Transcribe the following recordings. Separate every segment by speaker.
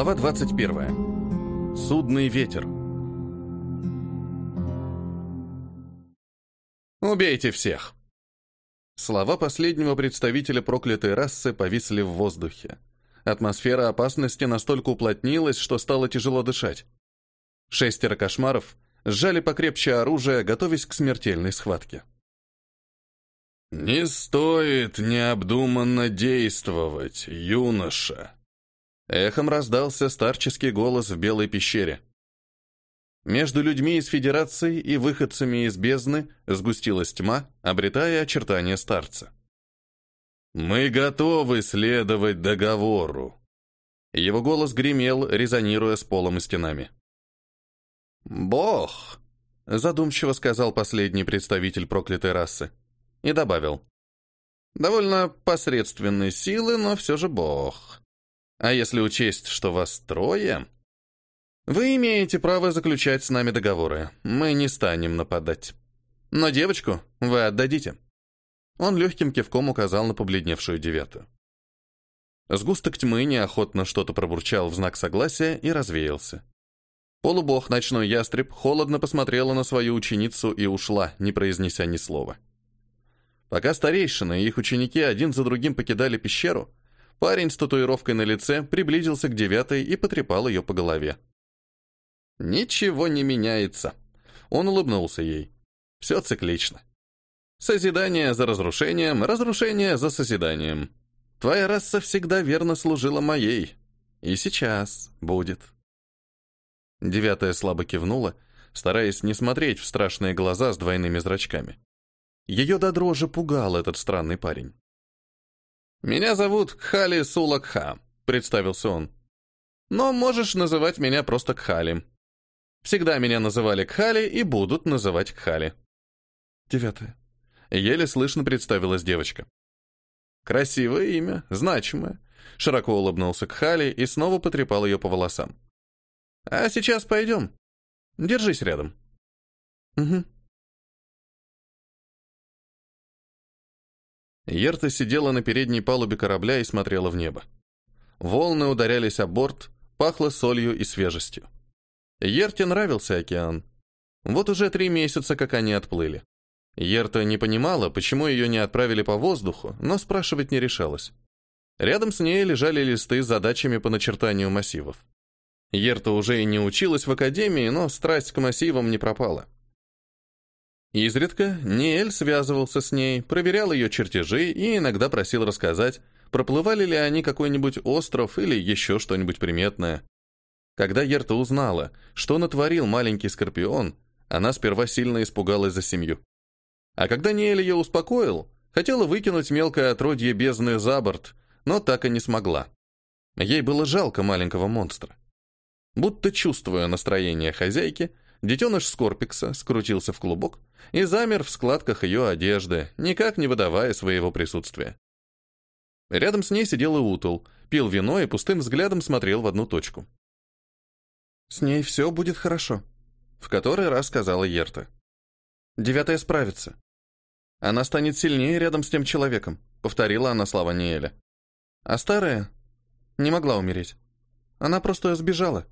Speaker 1: Глава 21. Судный ветер. «Убейте всех!» Слова последнего представителя проклятой расы повисли в воздухе. Атмосфера опасности настолько уплотнилась, что стало тяжело дышать. Шестеро кошмаров сжали покрепче оружие, готовясь к смертельной схватке.
Speaker 2: «Не стоит необдуманно действовать, юноша!»
Speaker 1: Эхом раздался старческий голос в белой пещере. Между людьми из Федерации и выходцами из бездны сгустилась тьма, обретая очертания старца.
Speaker 2: «Мы готовы следовать договору!»
Speaker 1: Его голос гремел, резонируя с полом и стенами. «Бог!» — задумчиво сказал последний представитель проклятой расы. И добавил. «Довольно посредственной силы, но все же Бог. А если учесть, что вас трое...» «Вы имеете право заключать с нами договоры. Мы не станем нападать. Но девочку вы отдадите». Он легким кивком указал на побледневшую девятую. Сгусток тьмы неохотно что-то пробурчал в знак согласия и развеялся. Полубог ночной ястреб холодно посмотрела на свою ученицу и ушла, не произнеся ни слова. Пока старейшины и их ученики один за другим покидали пещеру, парень с татуировкой на лице приблизился к девятой и потрепал ее по голове. «Ничего не меняется», — он улыбнулся ей. «Все циклично. Созидание за разрушением, разрушение за созиданием. Твоя раса всегда верно служила моей. И сейчас будет». Девятая слабо кивнула, стараясь не смотреть в страшные глаза с двойными зрачками. Ее до дрожи пугал этот странный парень. «Меня зовут Кхали Сулакха», — представился он. «Но можешь называть меня просто Кхали. Всегда меня называли Кхали и будут называть Кхали». Девятое. Еле слышно представилась девочка. «Красивое имя, значимое», — широко улыбнулся Кхали и снова потрепал ее по волосам. А сейчас пойдем. Держись рядом. Угу. Ерта сидела на передней палубе корабля и смотрела в небо. Волны ударялись о борт, пахло солью и свежестью. Ерте нравился океан. Вот уже три месяца, как они отплыли. Ерта не понимала, почему ее не отправили по воздуху, но спрашивать не решалась. Рядом с ней лежали листы с задачами по начертанию массивов. Ерта уже и не училась в академии, но страсть к массивам не пропала. Изредка Ниэль связывался с ней, проверял ее чертежи и иногда просил рассказать, проплывали ли они какой-нибудь остров или еще что-нибудь приметное. Когда Ерта узнала, что натворил маленький скорпион, она сперва сильно испугалась за семью. А когда Ниэль ее успокоил, хотела выкинуть мелкое отродье бездны за борт, но так и не смогла. Ей было жалко маленького монстра. Будто чувствуя настроение хозяйки, детеныш Скорпикса скрутился в клубок и замер в складках ее одежды, никак не выдавая своего присутствия. Рядом с ней сидел и Утул, пил вино и пустым взглядом смотрел в одну точку. «С ней все будет хорошо», — в который раз сказала Ерта. «Девятая справится. Она станет сильнее рядом с тем человеком», — повторила она слова Ниэля. «А старая не могла умереть. Она просто сбежала».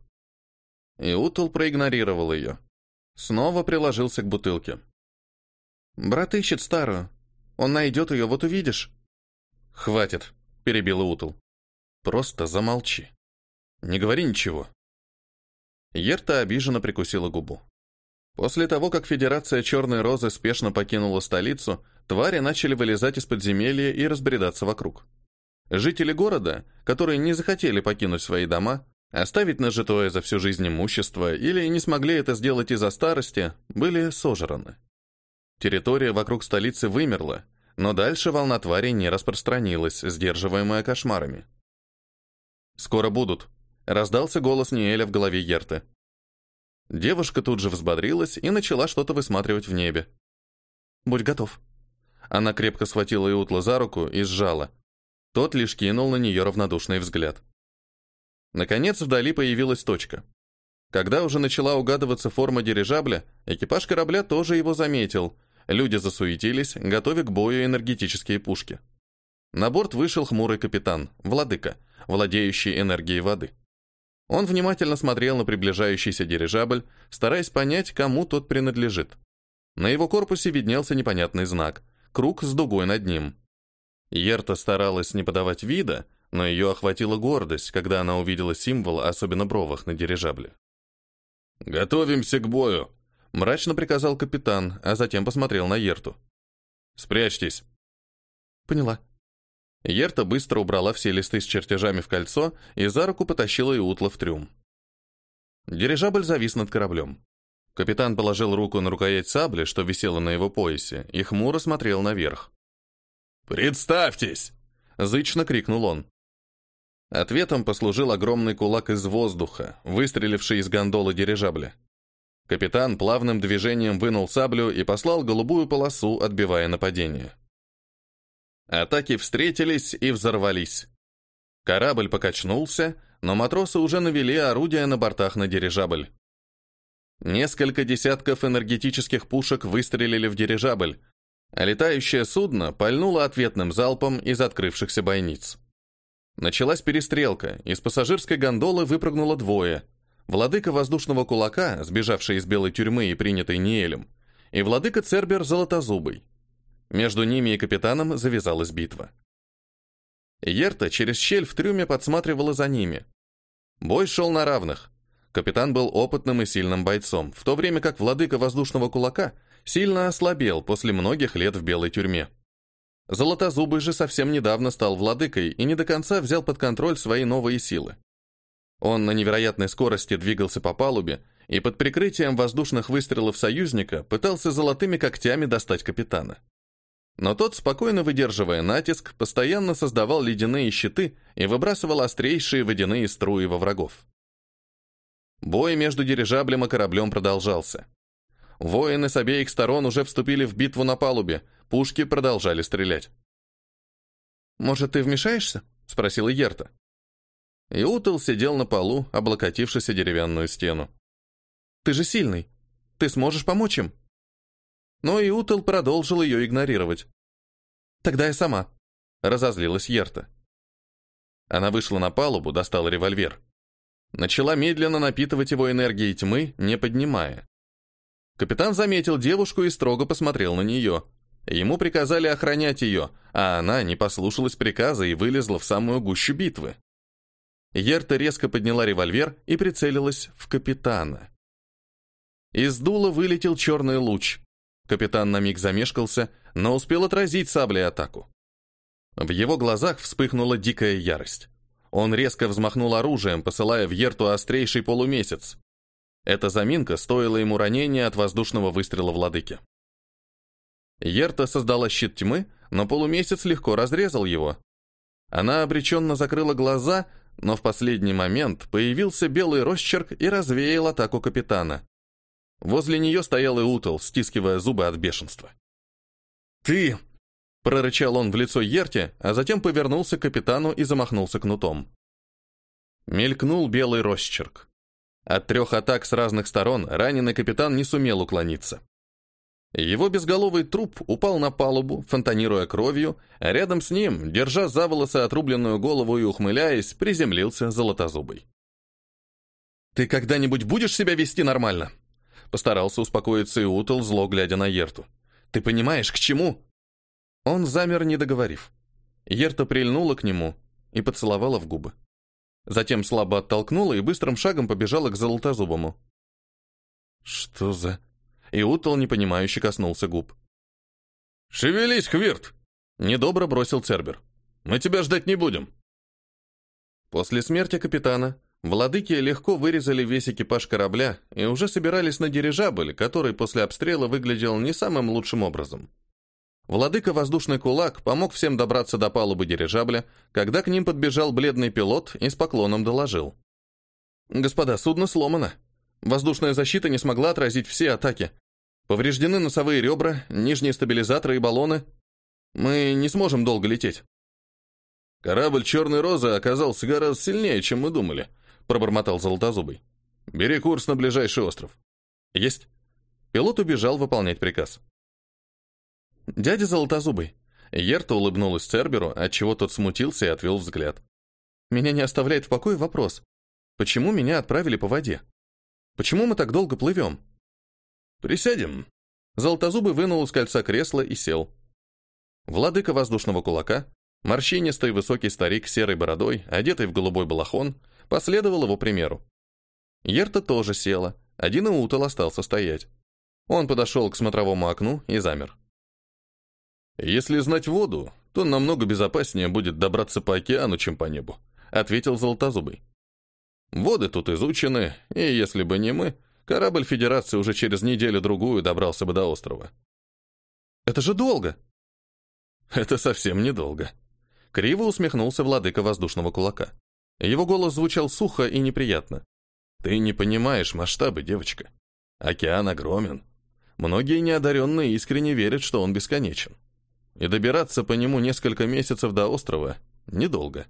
Speaker 1: И Утул проигнорировал ее. Снова приложился к бутылке. «Брат ищет старую. Он найдет ее, вот увидишь». «Хватит», — перебил Утул. «Просто замолчи. Не говори ничего». Ерта обиженно прикусила губу. После того, как Федерация Черной Розы спешно покинула столицу, твари начали вылезать из подземелья и разбредаться вокруг. Жители города, которые не захотели покинуть свои дома, Оставить нажитое за всю жизнь имущество или не смогли это сделать из-за старости, были сожраны. Территория вокруг столицы вымерла, но дальше волна тварей не распространилась, сдерживаемая кошмарами. «Скоро будут», — раздался голос Ниэля в голове Ерты. Девушка тут же взбодрилась и начала что-то высматривать в небе. «Будь готов». Она крепко схватила Иутла за руку и сжала. Тот лишь кинул на нее равнодушный взгляд. Наконец вдали появилась точка. Когда уже начала угадываться форма дирижабля, экипаж корабля тоже его заметил. Люди засуетились, готовя к бою энергетические пушки. На борт вышел хмурый капитан, владыка, владеющий энергией воды. Он внимательно смотрел на приближающийся дирижабль, стараясь понять, кому тот принадлежит. На его корпусе виднелся непонятный знак — круг с дугой над ним. Ерта старалась не подавать вида, но ее охватила гордость, когда она увидела символ, особенно бровах, на дирижабле.
Speaker 2: «Готовимся к бою», — мрачно приказал капитан, а затем посмотрел на Ерту. «Спрячьтесь».
Speaker 1: «Поняла». Ерта быстро убрала все листы с чертежами в кольцо и за руку потащила Иутла в трюм. Дирижабль завис над кораблем. Капитан положил руку на рукоять сабли, что висела на его поясе, и хмуро смотрел наверх.
Speaker 2: «Представьтесь!» — зычно крикнул он.
Speaker 1: Ответом послужил огромный кулак из воздуха, выстреливший из гондолы дирижабля. Капитан плавным движением вынул саблю и послал голубую полосу, отбивая нападение. Атаки встретились и взорвались. Корабль покачнулся, но матросы уже навели орудия на бортах на дирижабль. Несколько десятков энергетических пушек выстрелили в дирижабль, а летающее судно пальнуло ответным залпом из открывшихся бойниц. Началась перестрелка, из пассажирской гондолы выпрыгнуло двое. Владыка воздушного кулака, сбежавший из белой тюрьмы и принятый Ниэлем, и владыка Цербер Золотозубый. Между ними и капитаном завязалась битва. Ерта через щель в трюме подсматривала за ними. Бой шел на равных. Капитан был опытным и сильным бойцом, в то время как владыка воздушного кулака сильно ослабел после многих лет в белой тюрьме. Золотозубый же совсем недавно стал владыкой и не до конца взял под контроль свои новые силы. Он на невероятной скорости двигался по палубе и под прикрытием воздушных выстрелов союзника пытался золотыми когтями достать капитана. Но тот, спокойно выдерживая натиск, постоянно создавал ледяные щиты и выбрасывал острейшие водяные струи во врагов. Бой между дирижаблем и кораблем продолжался. Воины с обеих сторон уже вступили в битву на палубе, пушки продолжали стрелять. «Может, ты вмешаешься?» — спросила Ерта. Иутел сидел на полу, облокотившись о деревянную стену. «Ты же сильный. Ты сможешь помочь им?» Но Иутел продолжил ее игнорировать. «Тогда я сама», — разозлилась Ерта. Она вышла на палубу, достала револьвер. Начала медленно напитывать его энергией тьмы, не поднимая. Капитан заметил девушку и строго посмотрел на нее. Ему приказали охранять ее, а она не послушалась приказа и вылезла в самую гущу битвы. Ерта резко подняла револьвер и прицелилась в капитана. Из дула вылетел черный луч. Капитан на миг замешкался, но успел отразить саблей атаку. В его глазах вспыхнула дикая ярость. Он резко взмахнул оружием, посылая в Ерту острейший полумесяц. Эта заминка стоила ему ранения от воздушного выстрела владыки. Ерта создала щит тьмы, но полумесяц легко разрезал его. Она обреченно закрыла глаза, но в последний момент появился белый росчерк и развеял атаку капитана. Возле нее стоял Иутел, стискивая зубы от бешенства. «Ты!» — прорычал он в лицо Ерте, а затем повернулся к капитану и замахнулся кнутом. Мелькнул белый росчерк. От трех атак с разных сторон раненый капитан не сумел уклониться. Его безголовый труп упал на палубу, фонтанируя кровью, а рядом с ним, держа за волосы отрубленную голову и ухмыляясь, приземлился золотозубый. «Ты когда-нибудь будешь себя вести нормально?» Постарался успокоиться и утол, зло глядя на Ерту. «Ты понимаешь, к чему?» Он замер, не договорив. Ерта прильнула к нему и поцеловала в губы. Затем слабо оттолкнула и быстрым шагом побежала к Золотозубому. «Что за...» И Утал непонимающе коснулся губ.
Speaker 2: «Шевелись, Хвирт!»
Speaker 1: Недобро бросил Цербер.
Speaker 2: «Мы тебя ждать не будем!»
Speaker 1: После смерти капитана владыки легко вырезали весь экипаж корабля и уже собирались на дирижабль, который после обстрела выглядел не самым лучшим образом. Владыка Воздушный Кулак помог всем добраться до палубы дирижабля, когда к ним подбежал бледный пилот и с поклоном доложил. «Господа, судно сломано. Воздушная защита не смогла отразить все атаки. Повреждены носовые ребра, нижние стабилизаторы и баллоны. Мы не сможем долго лететь».
Speaker 2: «Корабль «Черной розы» оказался гораздо сильнее, чем мы думали», — пробормотал Золотозубый. «Бери курс на ближайший остров».
Speaker 1: «Есть». Пилот убежал выполнять приказ. «Дядя Золотозубый». Ерта улыбнулась Церберу, отчего тот смутился и отвел взгляд. «Меня не оставляет в покое вопрос. Почему меня отправили по воде? Почему мы так долго плывем?
Speaker 2: Присядем.
Speaker 1: Золотозубый вынул из кольца кресло и сел. Владыка воздушного кулака, морщинистый высокий старик с серой бородой, одетый в голубой балахон, последовал его примеру. Ерта тоже села, один Иутал остался стоять. Он подошел к смотровому окну и замер.
Speaker 2: «Если знать воду, то намного безопаснее будет добраться по океану, чем по небу», ответил Золотозубый. «Воды тут изучены, и если бы не мы, корабль Федерации уже через неделю-другую добрался бы до острова».
Speaker 1: «Это же долго!»
Speaker 2: «Это совсем недолго», —
Speaker 1: криво усмехнулся владыка воздушного кулака. Его голос звучал сухо и неприятно.
Speaker 2: «Ты не понимаешь масштабы, девочка. Океан огромен. Многие неодаренные искренне верят, что он бесконечен и добираться по нему несколько месяцев до острова недолго.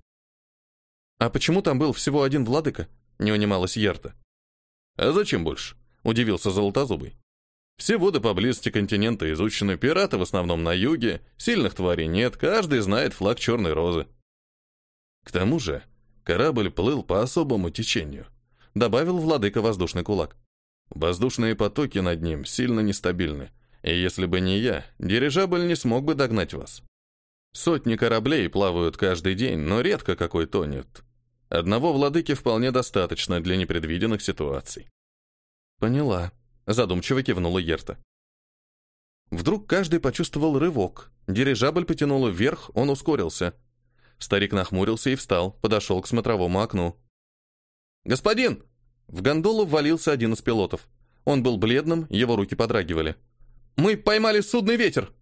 Speaker 1: «А почему там был всего один владыка?» — не унималась Ярта.
Speaker 2: «А зачем больше?» — удивился Золотозубый. «Все воды поблизости континента изучены, пираты в основном на юге, сильных тварей нет, каждый знает флаг Черной Розы». К тому же корабль плыл по особому течению, добавил владыка воздушный кулак. Воздушные потоки над ним сильно нестабильны, и если бы не я, дирижабль не смог бы догнать вас. Сотни кораблей плавают каждый день, но редко какой тонет. Одного владыки вполне достаточно для непредвиденных ситуаций.
Speaker 1: Поняла, задумчиво кивнула Ерта. Вдруг каждый почувствовал рывок. Дирижабль потянуло вверх, он ускорился. Старик нахмурился и встал, подошел к смотровому окну. «Господин!» В гондолу ввалился один из пилотов. Он был бледным, его руки подрагивали. Мы поймали судный ветер!»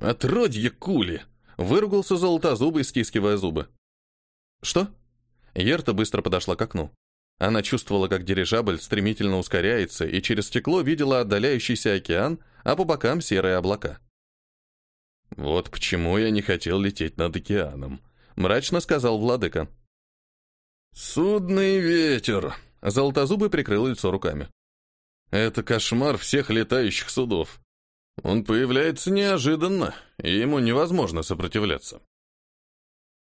Speaker 2: «Отродье кули!» — выругался золотозубый, стискивая зубы.
Speaker 1: «Что?» Ерта быстро подошла к окну. Она чувствовала, как дирижабль стремительно ускоряется, и через стекло видела отдаляющийся океан, а по бокам серые облака.
Speaker 2: «Вот почему я не хотел лететь над океаном», — мрачно сказал владыка.
Speaker 1: «Судный ветер!» — Золотозубый прикрыл лицо руками. Это кошмар всех летающих судов. Он появляется неожиданно, и ему невозможно сопротивляться.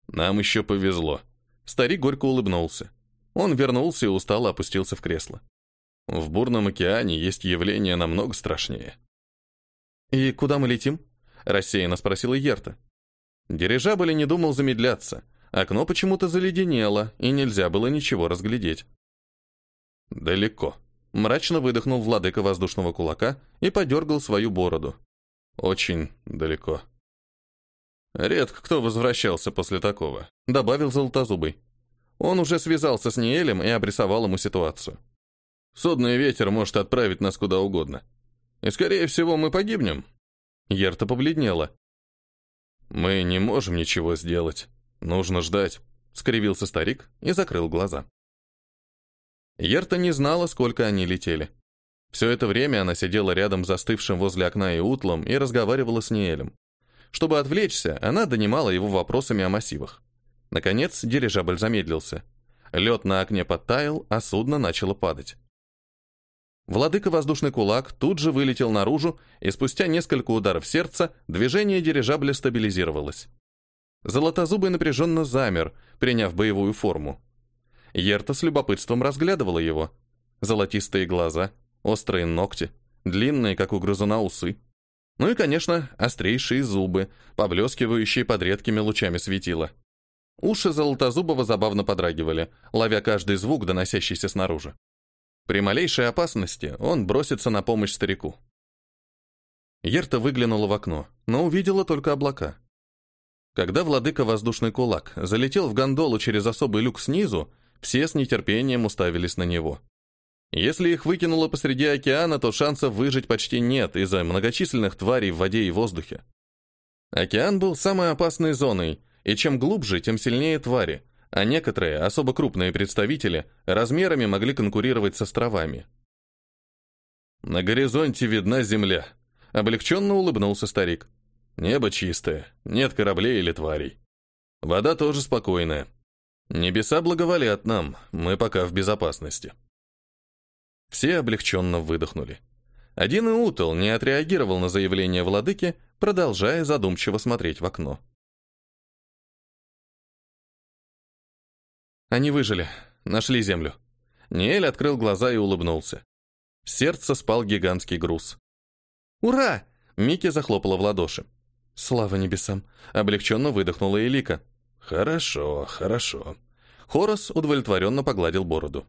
Speaker 2: Нам еще повезло.
Speaker 1: Старик горько улыбнулся. Он вернулся и устало опустился в кресло.
Speaker 2: В бурном океане есть явление намного страшнее.
Speaker 1: «И куда мы летим?» – рассеянно спросила Ерта. Дирижабль не думал замедляться. Окно почему-то заледенело, и нельзя было ничего разглядеть.
Speaker 2: «Далеко»,
Speaker 1: Мрачно выдохнул владыка воздушного кулака и подергал свою бороду.
Speaker 2: Очень далеко.
Speaker 1: Редко кто возвращался после такого, добавил Золотозубый. Он уже связался с Ниэлем и обрисовал ему ситуацию.
Speaker 2: Судный ветер может отправить нас куда угодно. И, скорее всего, мы погибнем.
Speaker 1: Ерта побледнела.
Speaker 2: Мы не можем ничего сделать. Нужно ждать, скривился старик и закрыл глаза.
Speaker 1: Ерта не знала, сколько они летели. Все это время она сидела рядом с застывшим возле окна и утлом и разговаривала с Ниэлем. Чтобы отвлечься, она донимала его вопросами о массивах. Наконец, дирижабль замедлился. Лед на окне подтаял, а судно начало падать. Владыка воздушный кулак тут же вылетел наружу, и спустя несколько ударов сердца движение дирижабля стабилизировалось. Золотозубый напряженно замер, приняв боевую форму. Ерта с любопытством разглядывала его. Золотистые глаза, острые ногти, длинные, как у грызуна, усы. Ну и, конечно, острейшие зубы, поблескивающие под редкими лучами светила. Уши Золотозубова забавно подрагивали, ловя каждый звук, доносящийся снаружи. При малейшей опасности он бросится на помощь старику. Ерта выглянула в окно, но увидела только облака. Когда владыка воздушный кулак залетел в гондолу через особый люк снизу, все с нетерпением уставились на него. Если их выкинуло посреди океана, то шансов выжить почти нет из-за многочисленных тварей в воде и воздухе. Океан был самой опасной зоной, и чем глубже, тем сильнее твари, а некоторые, особо крупные представители, размерами могли конкурировать с островами.
Speaker 2: «На горизонте видна земля», — облегченно улыбнулся старик. «Небо чистое, нет кораблей или тварей. Вода тоже спокойная. Небеса благоволят нам, мы пока в безопасности.
Speaker 1: Все облегченно выдохнули. Один Иутел не отреагировал на заявление владыки, продолжая задумчиво смотреть в окно. Они выжили. нашли землю». Ниэль открыл глаза и улыбнулся. сердце спал гигантский груз. «Ура!» — Микки захлопала в ладоши. «Слава небесам!» — облегченно выдохнула Элика.
Speaker 2: «Хорошо, хорошо».
Speaker 1: Хорос удовлетворенно погладил бороду.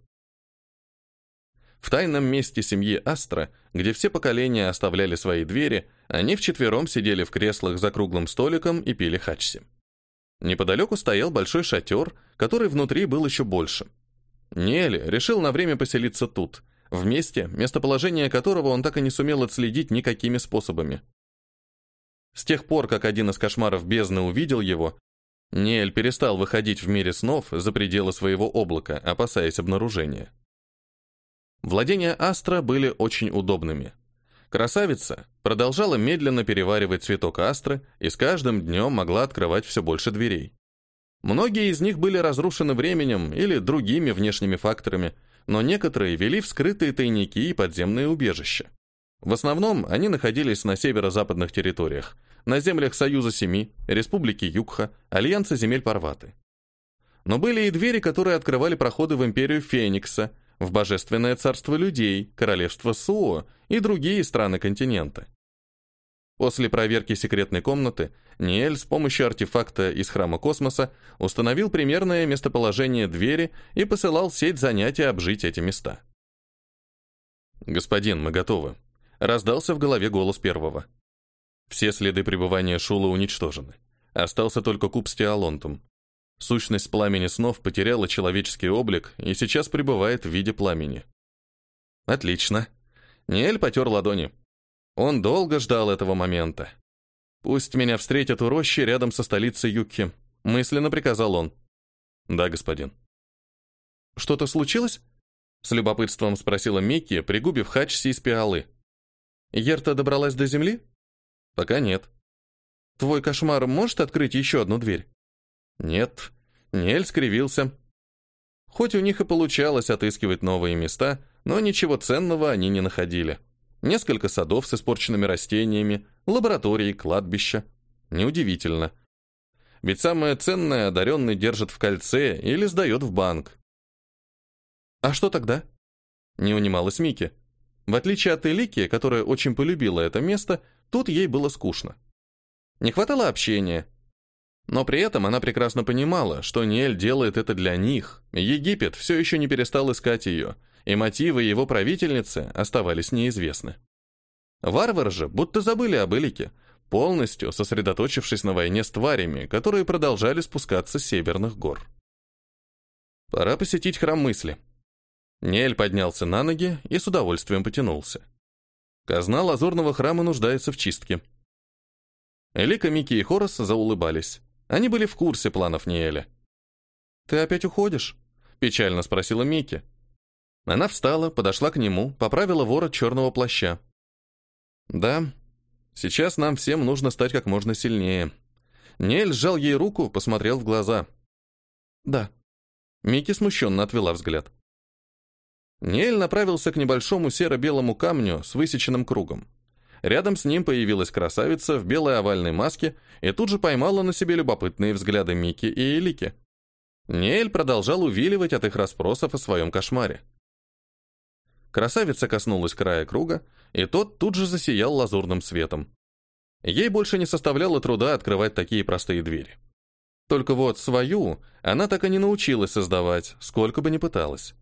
Speaker 1: В тайном месте семьи Астра, где все поколения оставляли свои двери, они вчетвером сидели в креслах за круглым столиком и пили хачси. Неподалеку стоял большой шатер, который внутри был еще больше. Ниэль решил на время поселиться тут, в месте, местоположение которого он так и не сумел отследить никакими способами. С тех пор, как один из кошмаров бездны увидел его, Ниэль перестал выходить в мире снов за пределы своего облака, опасаясь обнаружения. Владения Астра были очень удобными. Красавица продолжала медленно переваривать цветок Астры и с каждым днем могла открывать все больше дверей. Многие из них были разрушены временем или другими внешними факторами, но некоторые вели в скрытые тайники и подземные убежища. В основном они находились на северо-западных территориях, на землях Союза Семи, Республики Югха, Альянса земель Парваты. Но были и двери, которые открывали проходы в империю Феникса, в Божественное царство людей, Королевство Суо и другие страны континента. После проверки секретной комнаты Ниэль с помощью артефакта из храма космоса установил примерное местоположение двери и посылал сеть занятий обжить эти места. «Господин, мы готовы», — раздался в голове голос первого. Все следы пребывания Шула уничтожены. Остался только куб с Теолонтом. Сущность пламени снов потеряла человеческий облик и сейчас пребывает в виде пламени. Отлично. Ниэль потер ладони. Он долго ждал этого момента. «Пусть меня встретят у рощи рядом со столицей Юкки», — мысленно приказал он. «Да, господин». «Что-то случилось?» — с любопытством спросила Микки, пригубив хачси из пиалы. «Ерта добралась до земли?» Пока нет. Твой кошмар может открыть еще одну дверь? Нет. Нель скривился. Хоть у них и получалось отыскивать новые места, но ничего ценного они не находили. Несколько садов с испорченными растениями, лаборатории, кладбища. Неудивительно. Ведь самое ценное одаренный держит в кольце или сдает в банк. А что тогда? Не унималась Мики. В отличие от Элики, которая очень полюбила это место, Тут ей было скучно. Не хватало общения. Но при этом она прекрасно понимала, что Ниэль делает это для них. Египет все еще не перестал искать ее, и мотивы его правительницы оставались неизвестны. Варвары же будто забыли об Элике, полностью сосредоточившись на войне с тварями, которые продолжали спускаться с северных гор. Пора посетить храм мысли. Ниэль поднялся на ноги и с удовольствием потянулся. Казна лазурного храма нуждается в чистке. Элика, Мики и Хорос заулыбались. Они были в курсе планов Ниэля. «Ты опять уходишь?» – печально спросила Мики. Она встала, подошла к нему, поправила ворот черного плаща. «Да, сейчас нам всем нужно стать как можно сильнее». Ниэль сжал ей руку, посмотрел в глаза. «Да». Мики смущенно отвела взгляд. Ниэль направился к небольшому серо-белому камню с высеченным кругом. Рядом с ним появилась красавица в белой овальной маске и тут же поймала на себе любопытные взгляды Мики и Элики. Ниэль продолжал увиливать от их расспросов о своем кошмаре. Красавица коснулась края круга, и тот тут же засиял лазурным светом. Ей больше не составляло труда открывать такие простые двери. Только вот свою она так и не научилась создавать, сколько бы ни пыталась.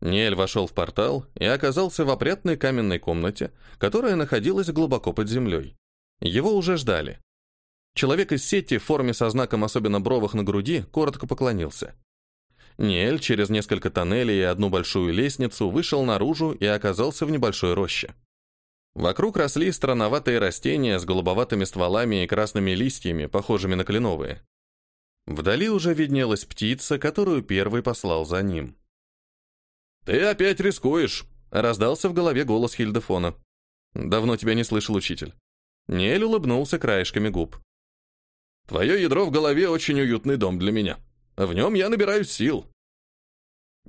Speaker 1: Ниэль вошел в портал и оказался в опрятной каменной комнате, которая находилась глубоко под землей. Его уже ждали. Человек из сети в форме со знаком особенно бровых на груди коротко поклонился. Ниэль через несколько тоннелей и одну большую лестницу вышел наружу и оказался в небольшой роще. Вокруг росли странноватые растения с голубоватыми стволами и красными листьями, похожими на кленовые. Вдали уже виднелась птица, которую первый послал за ним. «Ты опять рискуешь!» — раздался в голове голос Хильдефона. «Давно тебя не слышал, учитель». Нель улыбнулся краешками губ. «Твое ядро в голове очень уютный дом для меня. В нем я набираюсь сил».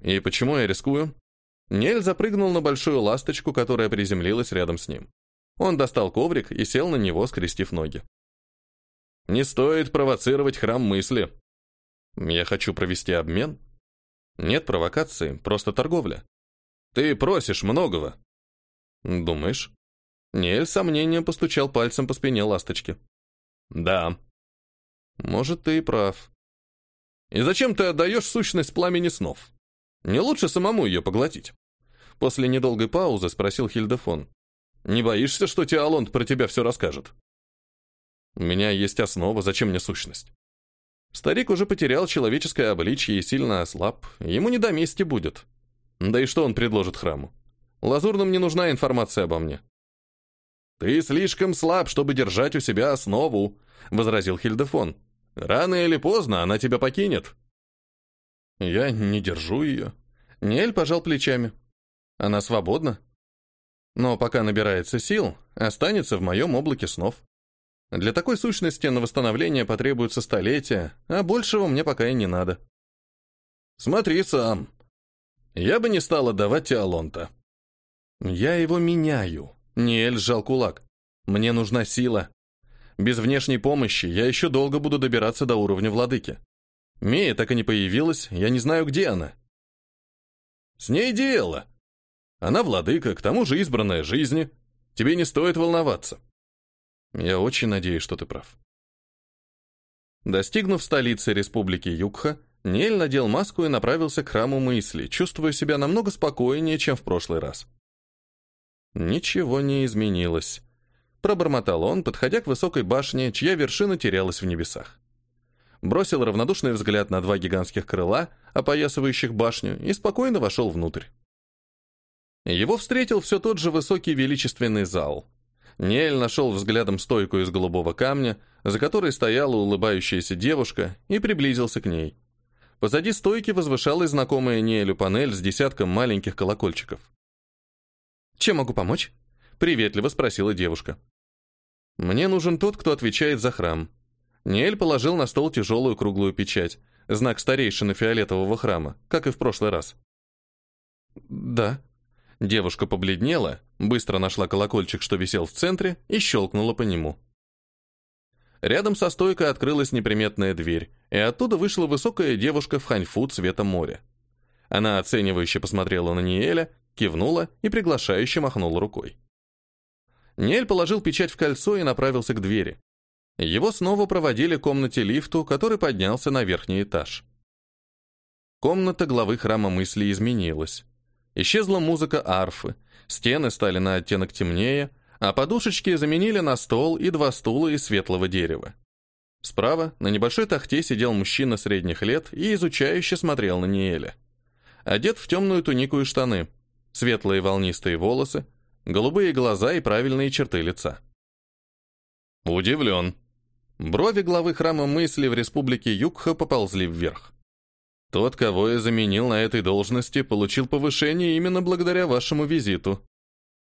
Speaker 1: «И почему я рискую?» Нель запрыгнул на большую ласточку, которая приземлилась рядом с ним. Он достал коврик и сел на него, скрестив ноги. «Не стоит провоцировать храм мысли. Я хочу провести обмен. Нет провокации, просто торговля. Ты просишь многого. Думаешь? Нель сомнением постучал пальцем по спине ласточки. Да. Может, ты и прав. И зачем ты отдаешь сущность пламени снов? Не лучше самому ее поглотить? После недолгой паузы спросил Хильдефон. Не боишься, что Теолонд про тебя все расскажет? У меня есть основа, зачем мне сущность? Старик уже потерял человеческое обличье и сильно ослаб. Ему не до мести будет. Да и что он предложит храму? Лазурным не нужна информация обо мне. «Ты слишком слаб, чтобы держать у себя основу», — возразил Хильдефон. «Рано или поздно она тебя покинет». «Я не держу ее». Нель пожал плечами. «Она свободна. Но пока набирается сил, останется в моем облаке снов. Для такой сущности на восстановление потребуется столетия, а большего мне пока и не надо». «Смотри сам. Я бы не стал отдавать Теолонта». «Я его меняю», Ниэль сжал кулак. «Мне нужна сила. Без внешней помощи я еще долго буду добираться до уровня владыки. Мея так и не появилась, я не знаю, где она». «С ней дело. Она владыка, к тому же избранная жизни. Тебе не стоит волноваться». «Я очень надеюсь, что ты прав». Достигнув столицы республики Юкха, Нель надел маску и направился к храму мысли, чувствуя себя намного спокойнее, чем в прошлый раз. Ничего не изменилось. Пробормотал он, подходя к высокой башне, чья вершина терялась в небесах. Бросил равнодушный взгляд на два гигантских крыла, опоясывающих башню, и спокойно вошел внутрь. Его встретил все тот же высокий величественный зал. Ниэль нашел взглядом стойку из голубого камня, за которой стояла улыбающаяся девушка, и приблизился к ней. Позади стойки возвышалась знакомая Ниэлю панель с десятком маленьких колокольчиков. «Чем могу помочь?» — приветливо спросила девушка. «Мне нужен тот, кто отвечает за храм». Ниэль положил на стол тяжелую круглую печать, знак старейшины фиолетового храма, как и в прошлый раз. «Да». Девушка побледнела, быстро нашла колокольчик, что висел в центре, и щелкнула по нему. Рядом со стойкой открылась неприметная дверь, и оттуда вышла высокая девушка в ханьфу цвета моря. Она оценивающе посмотрела на Ниэля, кивнула и приглашающе махнула рукой. Нель положил печать в кольцо и направился к двери. Его снова проводили к комнате лифту, который поднялся на верхний этаж. Комната главы храма мысли изменилась. Исчезла музыка арфы, стены стали на оттенок темнее, а подушечки заменили на стол и два стула из светлого дерева. Справа на небольшой тахте сидел мужчина средних лет и изучающе смотрел на Ниэля. Одет в темную тунику и штаны светлые волнистые волосы, голубые глаза и правильные черты лица. Удивлен. Брови главы храма мысли в республике Юкха поползли вверх. Тот, кого я заменил на этой должности, получил повышение именно благодаря вашему визиту.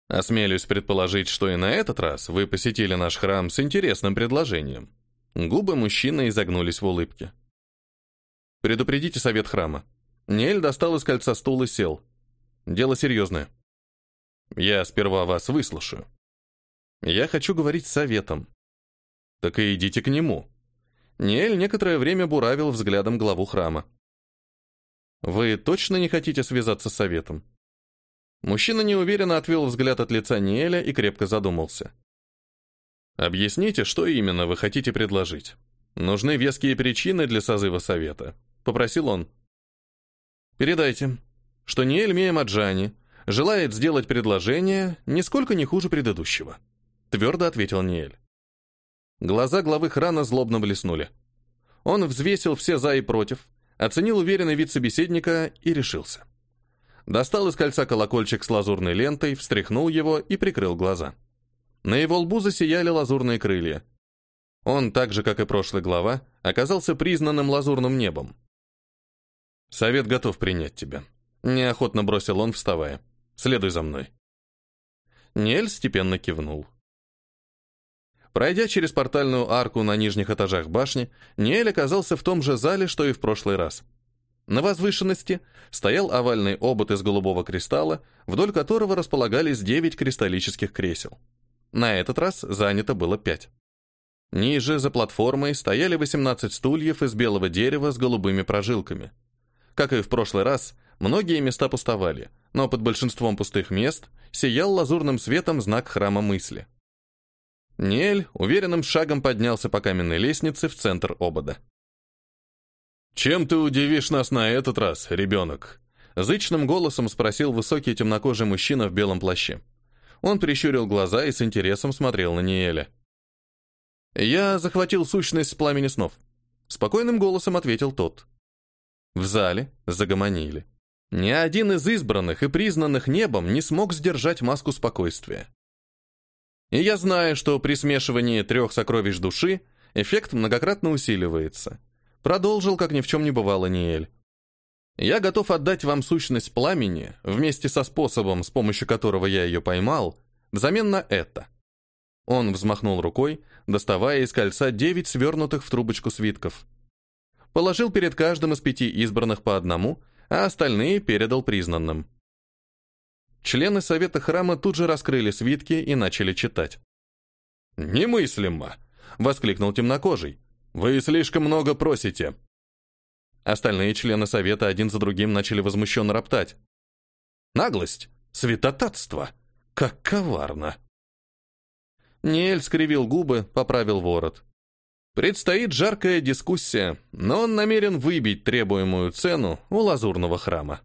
Speaker 1: Осмелюсь предположить, что и на этот раз вы посетили наш храм с интересным предложением. Губы мужчины изогнулись в улыбке. Предупредите совет храма. Нель достал из кольца стул и сел. Дело серьезное. Я сперва вас выслушаю. Я хочу говорить с советом. Так и идите к нему. Ниэль некоторое время буравил взглядом главу храма. Вы точно не хотите связаться с советом? Мужчина неуверенно отвел взгляд от лица Ниэля и крепко задумался. Объясните, что именно вы хотите предложить. Нужны веские причины для созыва совета, попросил он. Передайте, что Ниэль Мия желает сделать предложение нисколько не хуже предыдущего. Твердо ответил Ниэль. Глаза главы храна злобно блеснули. Он взвесил все за и против, оценил уверенный вид собеседника и решился. Достал из кольца колокольчик с лазурной лентой, встряхнул его и прикрыл глаза. На его лбу засияли лазурные крылья. Он, так же, как и прошлый глава, оказался признанным лазурным небом. «Совет готов принять тебя», Неохотно бросил он, вставая. «Следуй за мной». Нель степенно кивнул. Пройдя через портальную арку на нижних этажах башни, Ниэль оказался в том же зале, что и в прошлый раз. На возвышенности стоял овальный обод из голубого кристалла, вдоль которого располагались девять кристаллических кресел. На этот раз занято было пять. Ниже, за платформой, стояли 18 стульев из белого дерева с голубыми прожилками. Как и в прошлый раз, многие места пустовали, но под большинством пустых мест сиял лазурным светом знак храма мысли. Нель уверенным шагом поднялся по каменной лестнице в центр обода.
Speaker 2: «Чем ты удивишь нас на этот раз, ребенок?»
Speaker 1: Зычным голосом спросил высокий темнокожий мужчина в белом плаще. Он прищурил глаза и с интересом смотрел на Ниэля. «Я захватил сущность пламени снов», — спокойным голосом ответил тот. В зале загомонили. Ни один из избранных и признанных небом не смог сдержать маску спокойствия. И я знаю, что при смешивании трех сокровищ души эффект многократно усиливается. Продолжил, как ни в чем не бывало, Ниэль. Я готов отдать вам сущность пламени вместе со способом, с помощью которого я ее поймал, взамен на это. Он взмахнул рукой, доставая из кольца девять свернутых в трубочку свитков. Положил перед каждым из пяти избранных по одному, а остальные передал признанным. Члены совета храма тут же раскрыли свитки и начали читать.
Speaker 2: «Немыслимо!» — воскликнул темнокожий. «Вы слишком много просите!»
Speaker 1: Остальные члены совета один за другим начали возмущенно роптать.
Speaker 2: «Наглость! Святотатство! Как коварно!»
Speaker 1: Ниэль скривил губы, поправил ворот. Предстоит жаркая дискуссия, но он намерен выбить требуемую цену у лазурного храма.